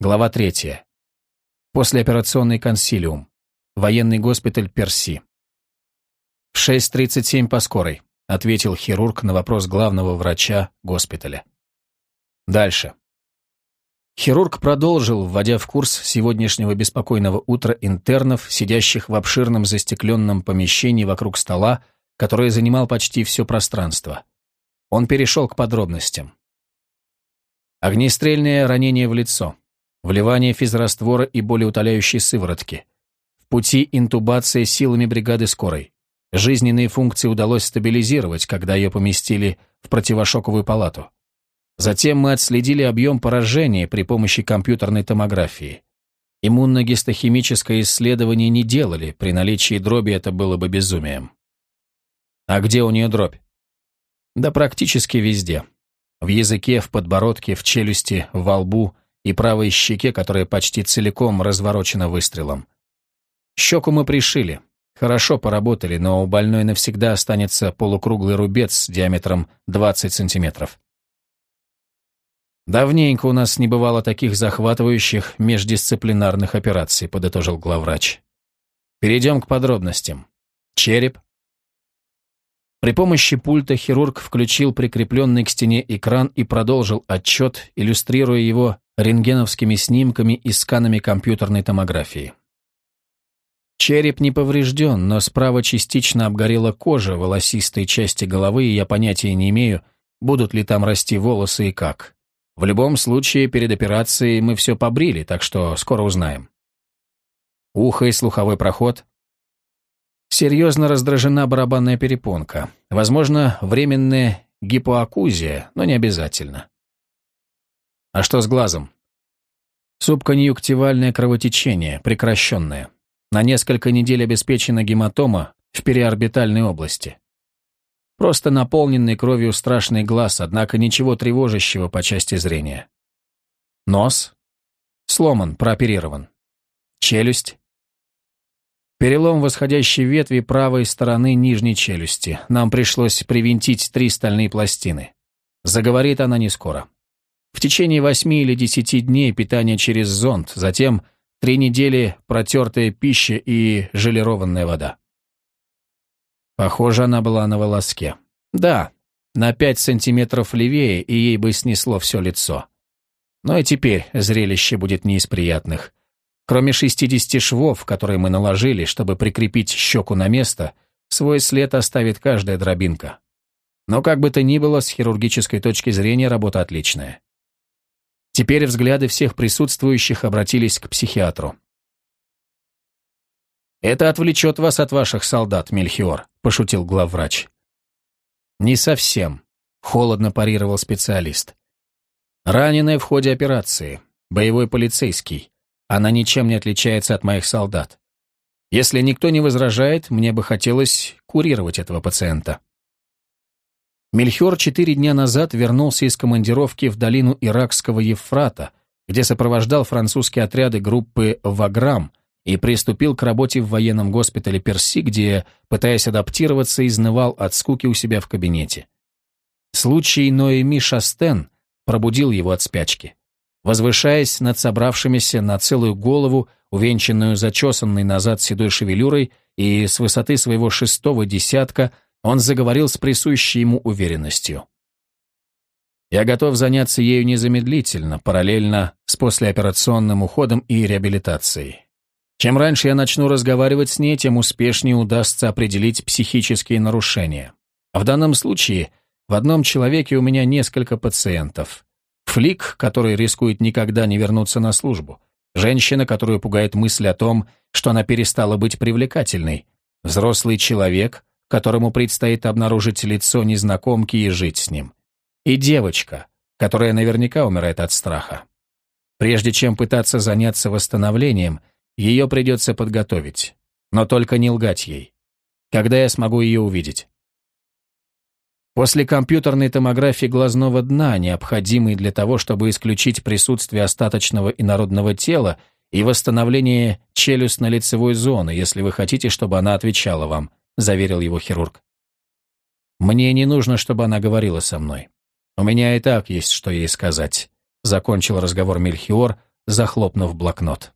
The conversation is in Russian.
Глава 3. Послеоперационный консилиум. Военный госпиталь Перси. «В 6.37 по скорой», — ответил хирург на вопрос главного врача госпиталя. Дальше. Хирург продолжил, вводя в курс сегодняшнего беспокойного утра интернов, сидящих в обширном застекленном помещении вокруг стола, которое занимал почти все пространство. Он перешел к подробностям. Огнестрельное ранение в лицо, вливание физраствора и болеутоляющей сыворотки, в пути интубация силами бригады скорой. Жизненные функции удалось стабилизировать, когда ее поместили в противошоковую палату. Затем мы отследили объем поражения при помощи компьютерной томографии. Иммуногистохимическое исследование не делали, при наличии дроби это было бы безумием. А где у нее дробь? Да практически везде. В языке, в подбородке, в челюсти, во лбу и правой щеке, которая почти целиком разворочена выстрелом. Щеку мы пришили. Хорошо поработали, но у больной навсегда останется полукруглый рубец с диаметром 20 сантиметров. «Давненько у нас не бывало таких захватывающих междисциплинарных операций», подытожил главврач. «Перейдем к подробностям. Череп». При помощи пульта хирург включил прикрепленный к стене экран и продолжил отчет, иллюстрируя его рентгеновскими снимками и сканами компьютерной томографии. Череп не поврежден, но справа частично обгорела кожа волосистой части головы, и я понятия не имею, будут ли там расти волосы и как. В любом случае, перед операцией мы все побрили, так что скоро узнаем. Ухо и слуховой проход. Серьезно раздражена барабанная перепонка. Возможно, временная гипоакузия, но не обязательно. А что с глазом? Субконъюнктивальное кровотечение, прекращенное. На несколько недель обеспечена гематома в периорбитальной области. Просто наполненный кровью страшный глаз, однако ничего тревожащего по части зрения. Нос. Сломан, прооперирован. Челюсть. Перелом восходящей ветви правой стороны нижней челюсти. Нам пришлось привинтить три стальные пластины. Заговорит она не скоро. В течение восьми или десяти дней питание через зонд, затем три недели протертая пища и желированная вода. Похоже, она была на волоске. Да, на пять сантиметров левее, и ей бы снесло все лицо. Но и теперь зрелище будет не из приятных. Кроме 60 швов, которые мы наложили, чтобы прикрепить щеку на место, свой след оставит каждая дробинка. Но как бы то ни было, с хирургической точки зрения работа отличная. Теперь взгляды всех присутствующих обратились к психиатру. «Это отвлечет вас от ваших солдат, Мельхиор», – пошутил главврач. «Не совсем», – холодно парировал специалист. «Раненая в ходе операции, боевой полицейский. Она ничем не отличается от моих солдат. Если никто не возражает, мне бы хотелось курировать этого пациента». Мельхиор четыре дня назад вернулся из командировки в долину Иракского Евфрата, где сопровождал французские отряды группы «Ваграм», и приступил к работе в военном госпитале Перси, где, пытаясь адаптироваться, изнывал от скуки у себя в кабинете. Случай Ноэми Шастен пробудил его от спячки. Возвышаясь над собравшимися на целую голову, увенчанную зачесанной назад седой шевелюрой, и с высоты своего шестого десятка он заговорил с присущей ему уверенностью. «Я готов заняться ею незамедлительно, параллельно с послеоперационным уходом и реабилитацией. Чем раньше я начну разговаривать с ней, тем успешнее удастся определить психические нарушения. А в данном случае в одном человеке у меня несколько пациентов. Флик, который рискует никогда не вернуться на службу. Женщина, которую пугает мысль о том, что она перестала быть привлекательной. Взрослый человек, которому предстоит обнаружить лицо незнакомки и жить с ним. И девочка, которая наверняка умирает от страха. Прежде чем пытаться заняться восстановлением – ее придется подготовить. Но только не лгать ей. Когда я смогу ее увидеть? После компьютерной томографии глазного дна, необходимой для того, чтобы исключить присутствие остаточного инородного тела и восстановление челюстно-лицевой зоны, если вы хотите, чтобы она отвечала вам, заверил его хирург. Мне не нужно, чтобы она говорила со мной. У меня и так есть, что ей сказать, закончил разговор Мельхиор, захлопнув блокнот.